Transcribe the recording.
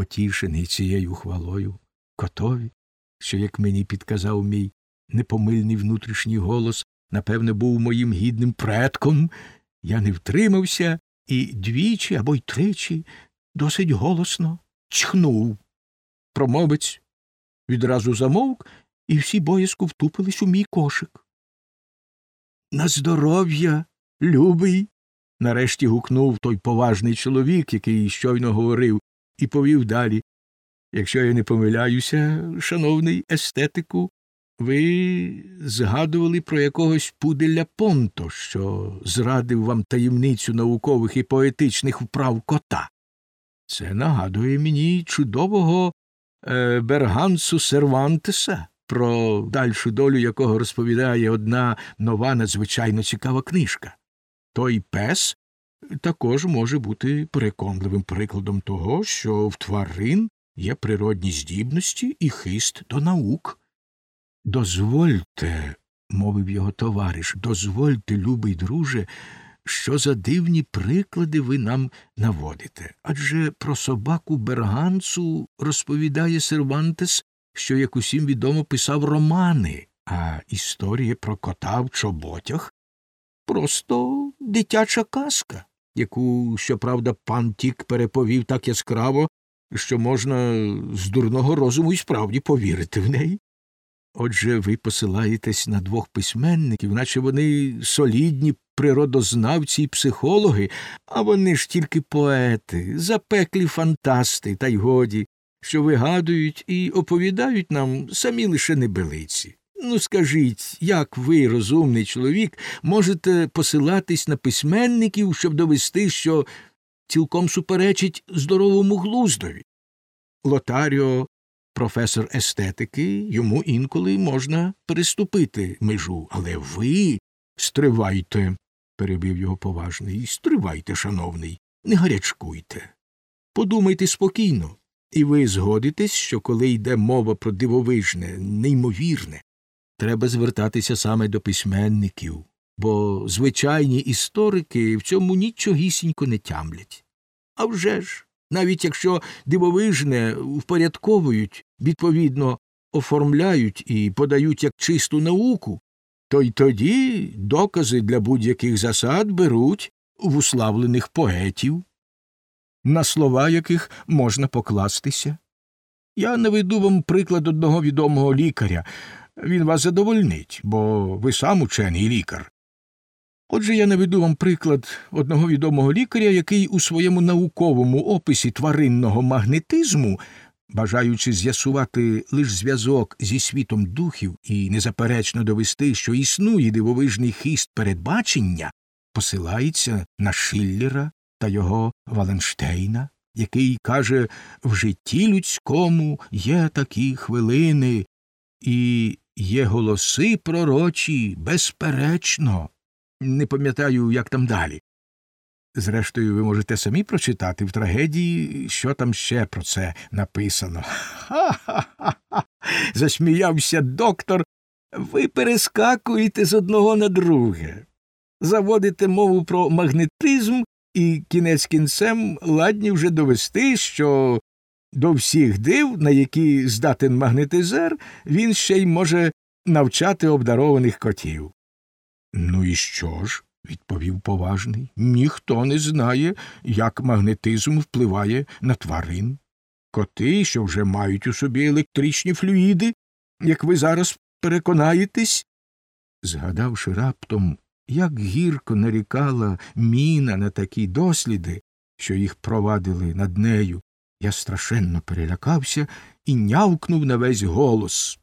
потішений цією хвалою, котові, що, як мені підказав мій непомильний внутрішній голос, напевне, був моїм гідним предком, я не втримався і двічі або й тричі досить голосно чхнув. Промовець відразу замовк, і всі боязко втупились у мій кошик. На здоров'я, любий. нарешті гукнув той поважний чоловік, який щойно говорив, і повів далі. Якщо я не помиляюся, шановний естетику, ви згадували про якогось пуделя Понто, що зрадив вам таємницю наукових і поетичних вправ кота. Це нагадує мені чудового е, Бергансу Сервантеса, про дальшу долю якого розповідає одна нова надзвичайно цікава книжка. Той пес також може бути переконливим прикладом того, що в тварин є природні здібності і хист до наук. Дозвольте, мовив його товариш, дозвольте, любий друже, що за дивні приклади ви нам наводите. Адже про собаку Бергансу розповідає Сервантес, що, як усім відомо, писав романи, а історія про кота в чоботях просто дитяча казка, яку, щоправда, пан Тік переповів так яскраво, що можна з дурного розуму і справді повірити в неї. Отже, ви посилаєтесь на двох письменників, наче вони солідні природознавці і психологи, а вони ж тільки поети, запеклі фантасти, та й годі, що вигадують і оповідають нам самі лише небелиці. Ну, скажіть, як ви, розумний чоловік, можете посилатись на письменників, щоб довести, що цілком суперечить здоровому глуздові? Лотаріо професор естетики, йому інколи можна переступити межу. Але ви стривайте, перебив його поважний, стривайте, шановний, не гарячкуйте. Подумайте спокійно, і ви згодитесь, що коли йде мова про дивовижне, неймовірне, треба звертатися саме до письменників, бо звичайні історики в цьому нічогісінько не тямлять. А вже ж, навіть якщо дивовижне впорядковують, відповідно оформляють і подають як чисту науку, то й тоді докази для будь-яких засад беруть в уславлених поетів, на слова яких можна покластися. Я наведу вам приклад одного відомого лікаря. Він вас задовольнить, бо ви сам учений лікар. Отже, я наведу вам приклад одного відомого лікаря, який у своєму науковому описі тваринного магнетизму, бажаючи з'ясувати лише зв'язок зі світом духів і незаперечно довести, що існує дивовижний хист передбачення, посилається на Шиллера та його Валенштейна, який каже в житті людському є такі хвилини, і є голоси пророчі, безперечно не пам'ятаю, як там далі. Зрештою, ви можете самі прочитати в трагедії, що там ще про це написано. Ха ха ха. засміявся доктор. Ви перескакуєте з одного на друге, заводите мову про магнетизм і кінець кінцем ладні вже довести, що до всіх див, на які здатен магнетизер, він ще й може навчати обдарованих котів. Ну і що ж? відповів поважний. Ніхто не знає, як магнетизм впливає на тварин. Коти, що вже мають у собі електричні флюїди, як ви зараз переконаєтесь. Згадавши раптом, як гірко нарікала міна на такі досліди, що їх провадили над нею, я страшенно перелякався і нявкнув на весь голос.